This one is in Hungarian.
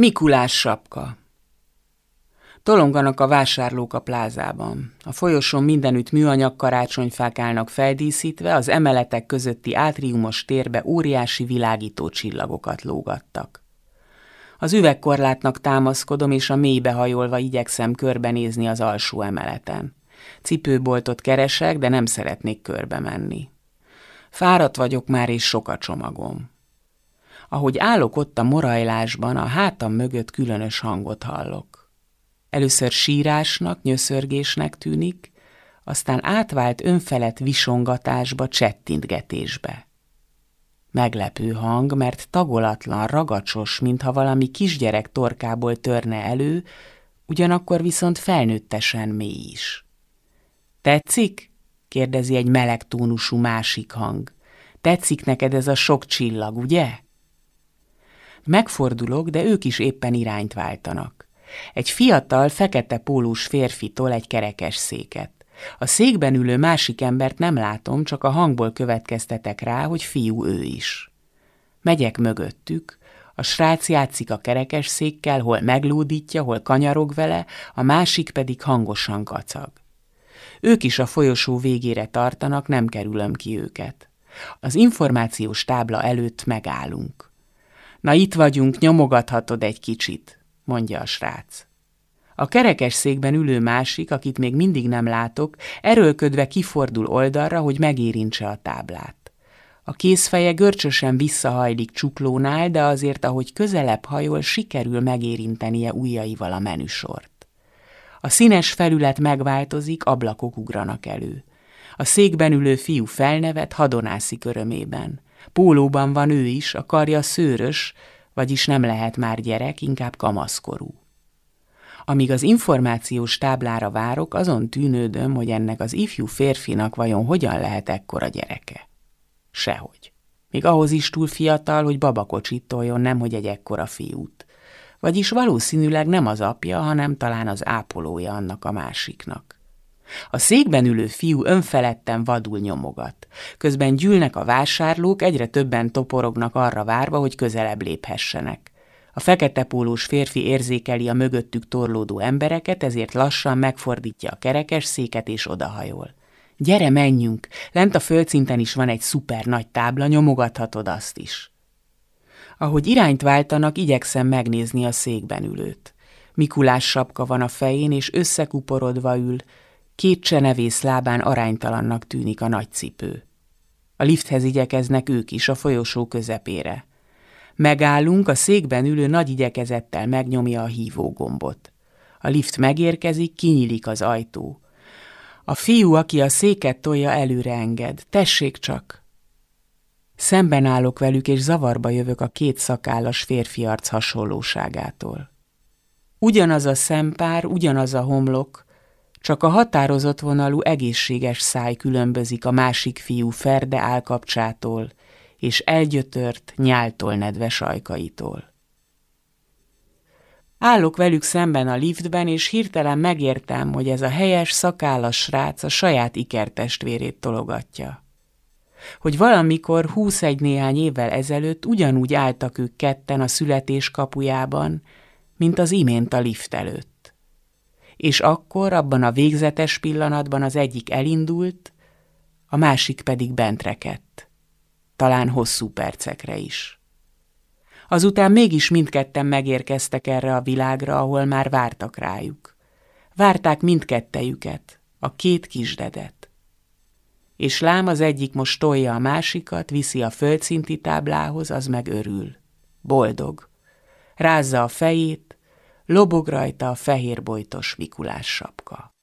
Mikulás sapka Tolonganak a vásárlók a plázában. A folyosón mindenütt műanyag karácsonyfák állnak feldíszítve, az emeletek közötti átriumos térbe óriási világító csillagokat lógattak. Az üvegkorlátnak támaszkodom, és a mélybe hajolva igyekszem körbenézni az alsó emeleten. Cipőboltot keresek, de nem szeretnék körbe menni. Fáradt vagyok már, és sok a csomagom. Ahogy állok ott a morajlásban, a hátam mögött különös hangot hallok. Először sírásnak, nyöszörgésnek tűnik, aztán átvált önfelett visongatásba, csettintgetésbe. Meglepő hang, mert tagolatlan, ragacsos, mintha valami kisgyerek torkából törne elő, ugyanakkor viszont felnőttesen mély is. Tetszik? kérdezi egy meleg tónusú másik hang. Tetszik neked ez a sok csillag, ugye? Megfordulok, de ők is éppen irányt váltanak. Egy fiatal, fekete pólus férfitól egy kerekes széket. A székben ülő másik embert nem látom, csak a hangból következtetek rá, hogy fiú ő is. Megyek mögöttük, a srác játszik a kerekes székkel, hol meglódítja, hol kanyarog vele, a másik pedig hangosan kacag. Ők is a folyosó végére tartanak, nem kerülöm ki őket. Az információs tábla előtt megállunk. Na itt vagyunk, nyomogathatod egy kicsit, mondja a srác. A kerekes székben ülő másik, akit még mindig nem látok, erőlködve kifordul oldalra, hogy megérintse a táblát. A kézfeje görcsösen visszahajlik csuklónál, de azért, ahogy közelebb hajol, sikerül megérintenie ujjaival a menüsort. A színes felület megváltozik, ablakok ugranak elő. A székben ülő fiú felnevet, hadonászik örömében. Pólóban van ő is, a karja szőrös, vagyis nem lehet már gyerek, inkább kamaszkorú. Amíg az információs táblára várok, azon tűnődöm, hogy ennek az ifjú férfinak vajon hogyan lehet ekkora gyereke. Sehogy. Még ahhoz is túl fiatal, hogy babakocsit toljon, nemhogy egy ekkora fiút. Vagyis valószínűleg nem az apja, hanem talán az ápolója annak a másiknak. A székben ülő fiú önfeledten vadul nyomogat. Közben gyűlnek a vásárlók, egyre többen toporognak arra várva, hogy közelebb léphessenek. A fekete pólós férfi érzékeli a mögöttük torlódó embereket, ezért lassan megfordítja a kerekes széket és odahajol. Gyere, menjünk! Lent a földszinten is van egy szuper nagy tábla, nyomogathatod azt is. Ahogy irányt váltanak, igyekszem megnézni a székben ülőt. Mikulás sapka van a fején, és összekuporodva ül, két csenevész lábán aránytalannak tűnik a nagy cipő. A lifthez igyekeznek ők is a folyosó közepére. Megállunk, a székben ülő nagy igyekezettel megnyomja a hívógombot. A lift megérkezik, kinyílik az ajtó. A fiú, aki a széket tolja, előre enged. Tessék csak! Szemben állok velük, és zavarba jövök a két szakállas férfi arc hasonlóságától. Ugyanaz a szempár, ugyanaz a homlok, csak a határozott vonalú egészséges száj különbözik a másik fiú ferde állkapcsától és elgyötört, nyáltól nedves ajkaitól. Állok velük szemben a liftben, és hirtelen megértem, hogy ez a helyes, szakállas srác a saját ikertestvérét tologatja. Hogy valamikor húszegy néhány évvel ezelőtt ugyanúgy álltak ők ketten a születés kapujában, mint az imént a lift előtt. És akkor, abban a végzetes pillanatban az egyik elindult, a másik pedig bent rekedt. Talán hosszú percekre is. Azután mégis mindketten megérkeztek erre a világra, ahol már vártak rájuk. Várták mindkettejüket, a két kisdedet. És lám az egyik most tolja a másikat, viszi a földszinti táblához, az meg örül. Boldog. Rázza a fejét, lobog rajta a fehérbojtos Mikulás sapka.